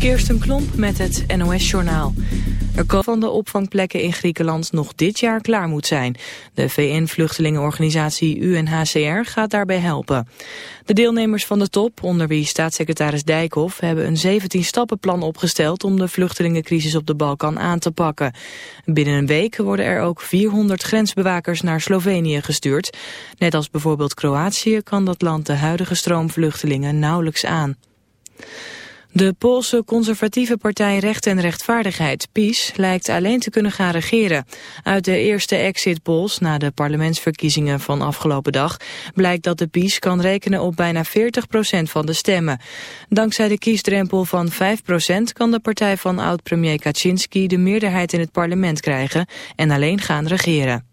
Kirsten Klomp met het NOS-journaal. Er kan van de opvangplekken in Griekenland nog dit jaar klaar moet zijn. De VN-vluchtelingenorganisatie UNHCR gaat daarbij helpen. De deelnemers van de top, onder wie staatssecretaris Dijkhoff... hebben een 17-stappenplan opgesteld om de vluchtelingencrisis op de Balkan aan te pakken. Binnen een week worden er ook 400 grensbewakers naar Slovenië gestuurd. Net als bijvoorbeeld Kroatië kan dat land de huidige stroom vluchtelingen nauwelijks aan. De Poolse conservatieve partij Recht en Rechtvaardigheid, PiS, lijkt alleen te kunnen gaan regeren. Uit de eerste exit polls na de parlementsverkiezingen van afgelopen dag blijkt dat de PiS kan rekenen op bijna 40% van de stemmen. Dankzij de kiesdrempel van 5% kan de partij van oud-premier Kaczynski de meerderheid in het parlement krijgen en alleen gaan regeren.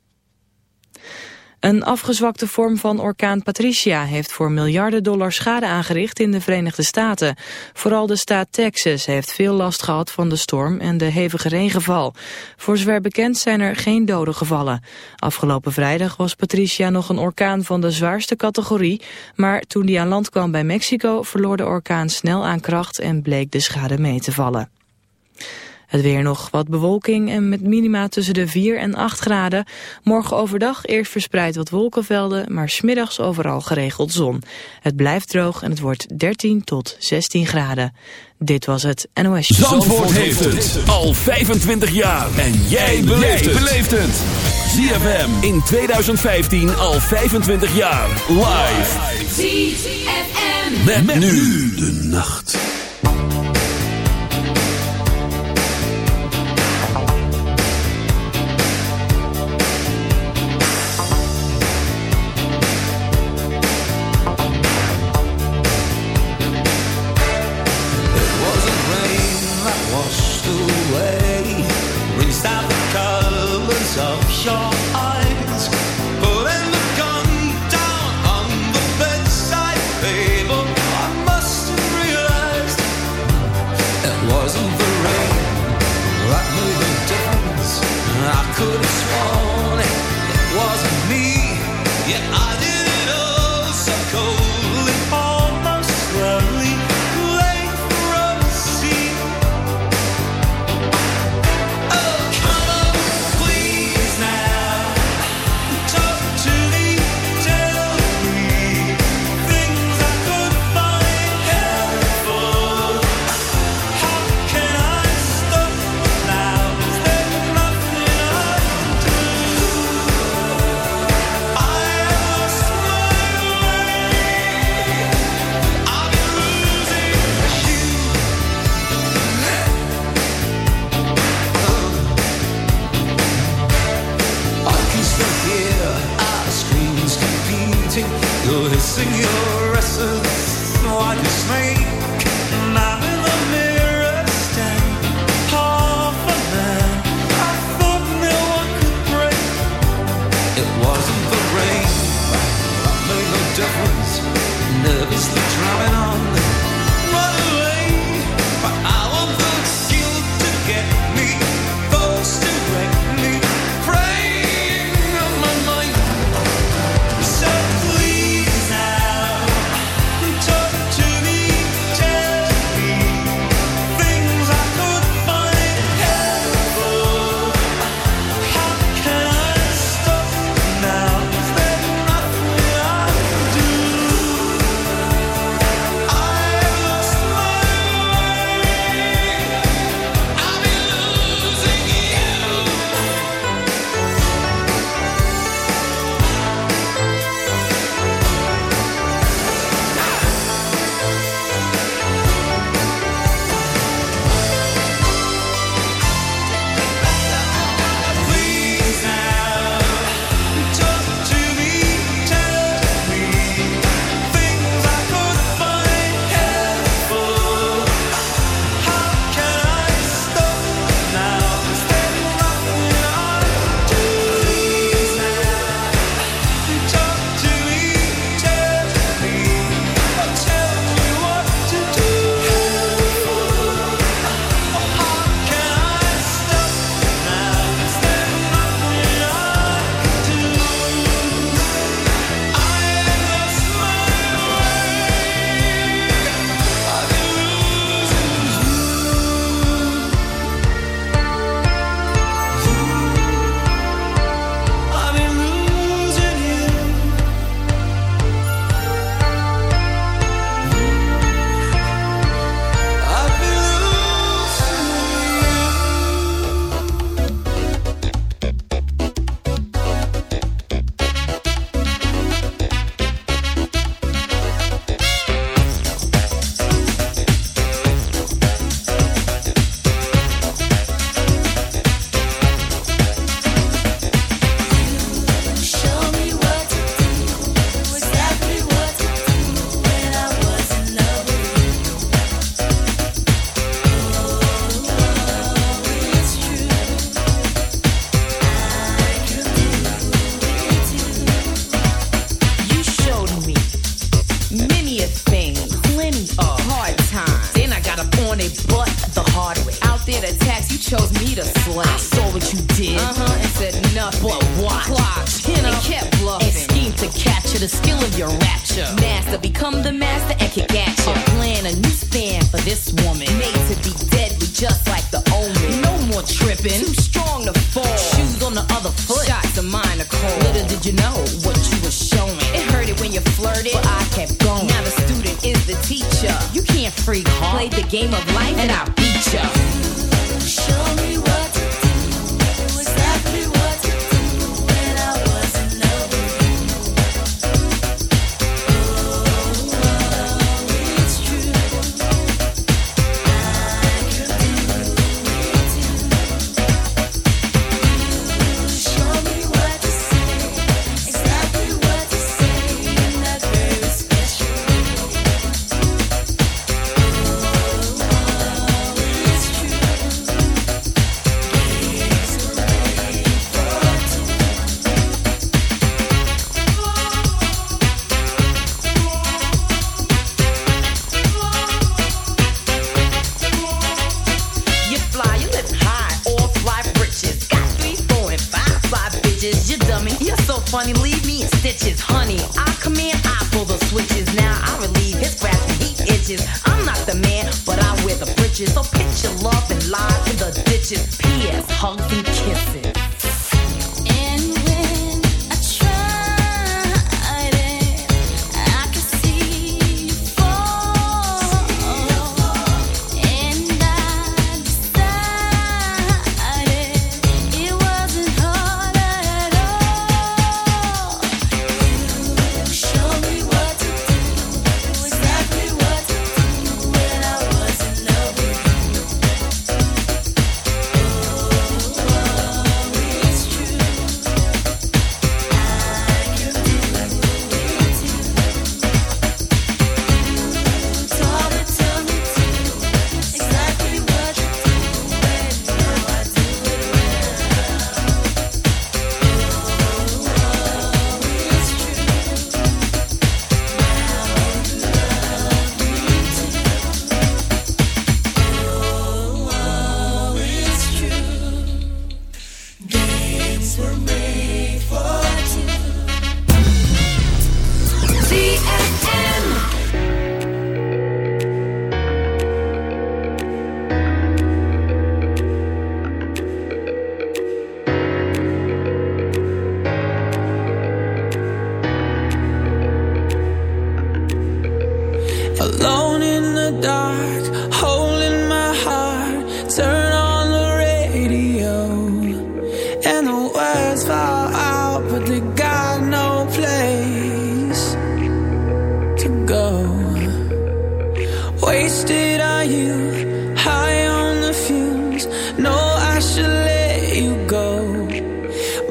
Een afgezwakte vorm van orkaan Patricia heeft voor miljarden dollar schade aangericht in de Verenigde Staten. Vooral de staat Texas heeft veel last gehad van de storm en de hevige regenval. Voor zover bekend zijn er geen doden gevallen. Afgelopen vrijdag was Patricia nog een orkaan van de zwaarste categorie, maar toen die aan land kwam bij Mexico verloor de orkaan snel aan kracht en bleek de schade mee te vallen. Het weer nog wat bewolking en met minima tussen de 4 en 8 graden. Morgen overdag eerst verspreid wat wolkenvelden, maar smiddags overal geregeld zon. Het blijft droog en het wordt 13 tot 16 graden. Dit was het NOS. Zandvoort, Zandvoort heeft het al 25 jaar. En jij beleeft het. ZFM in 2015 al 25 jaar. Live. ZFM. met nu de nacht. bitches. I'm not the man, but I wear the britches. So pitch your love and lies in the ditches. P.S. Hugs and kisses.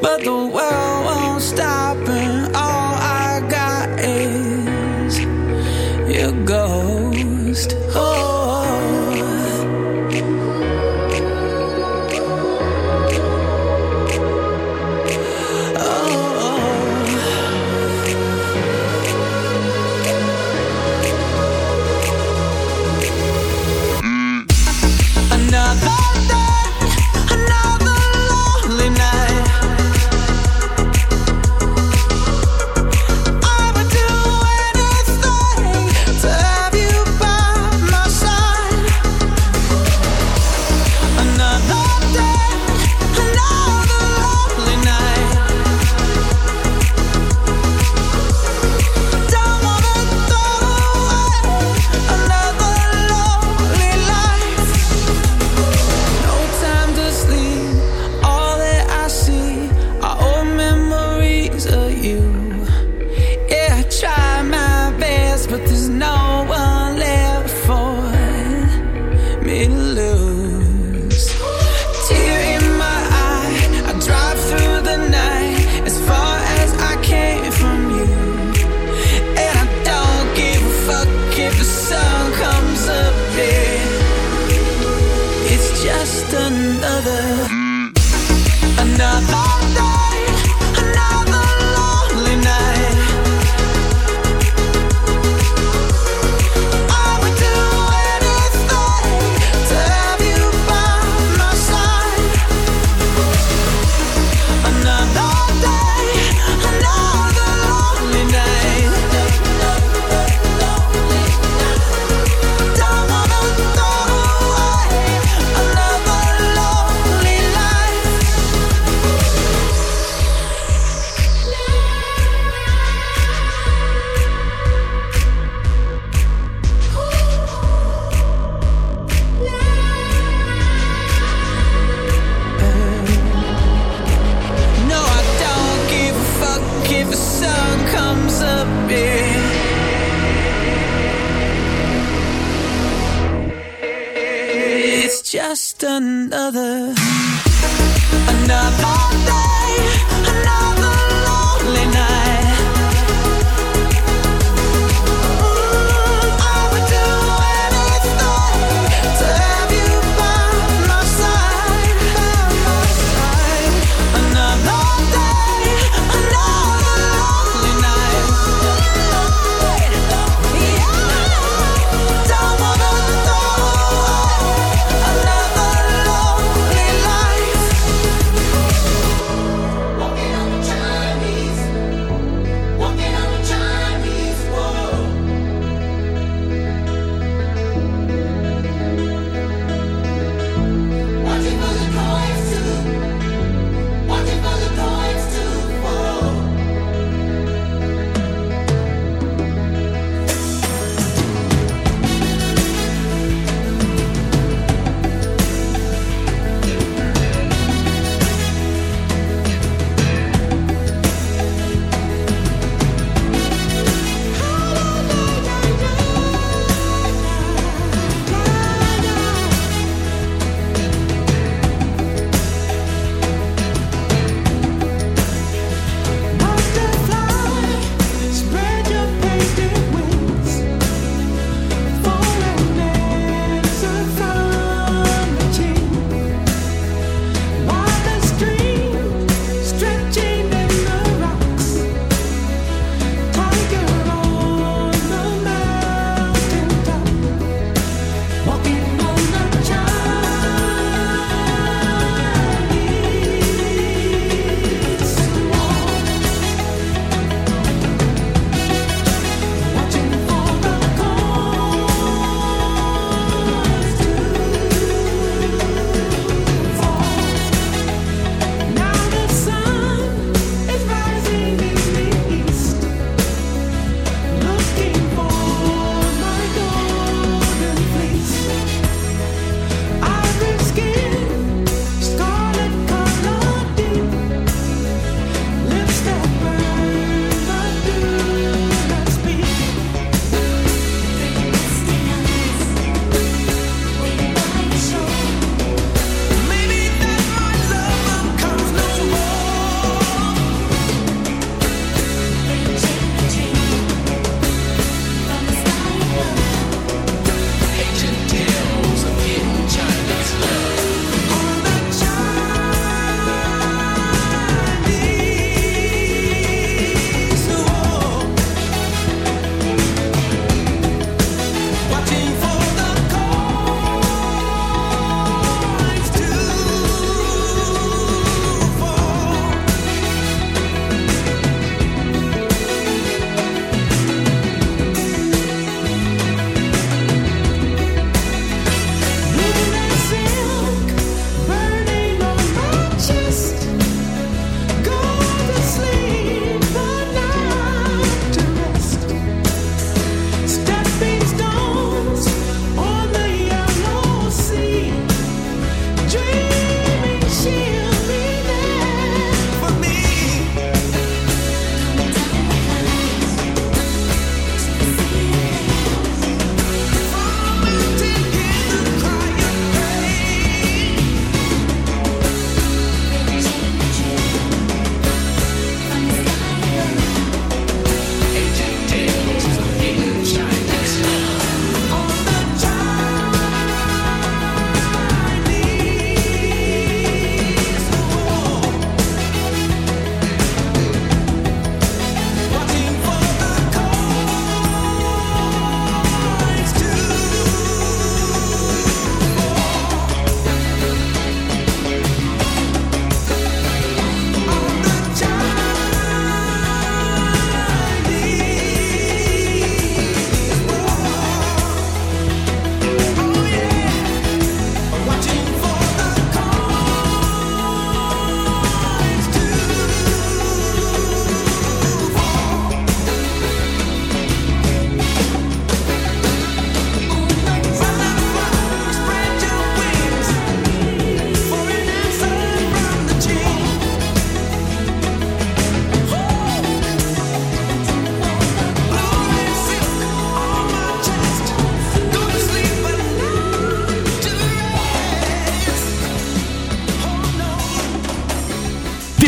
but the world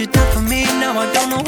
you done for me, now I don't know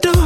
door